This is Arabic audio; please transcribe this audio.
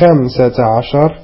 خمسة عشر.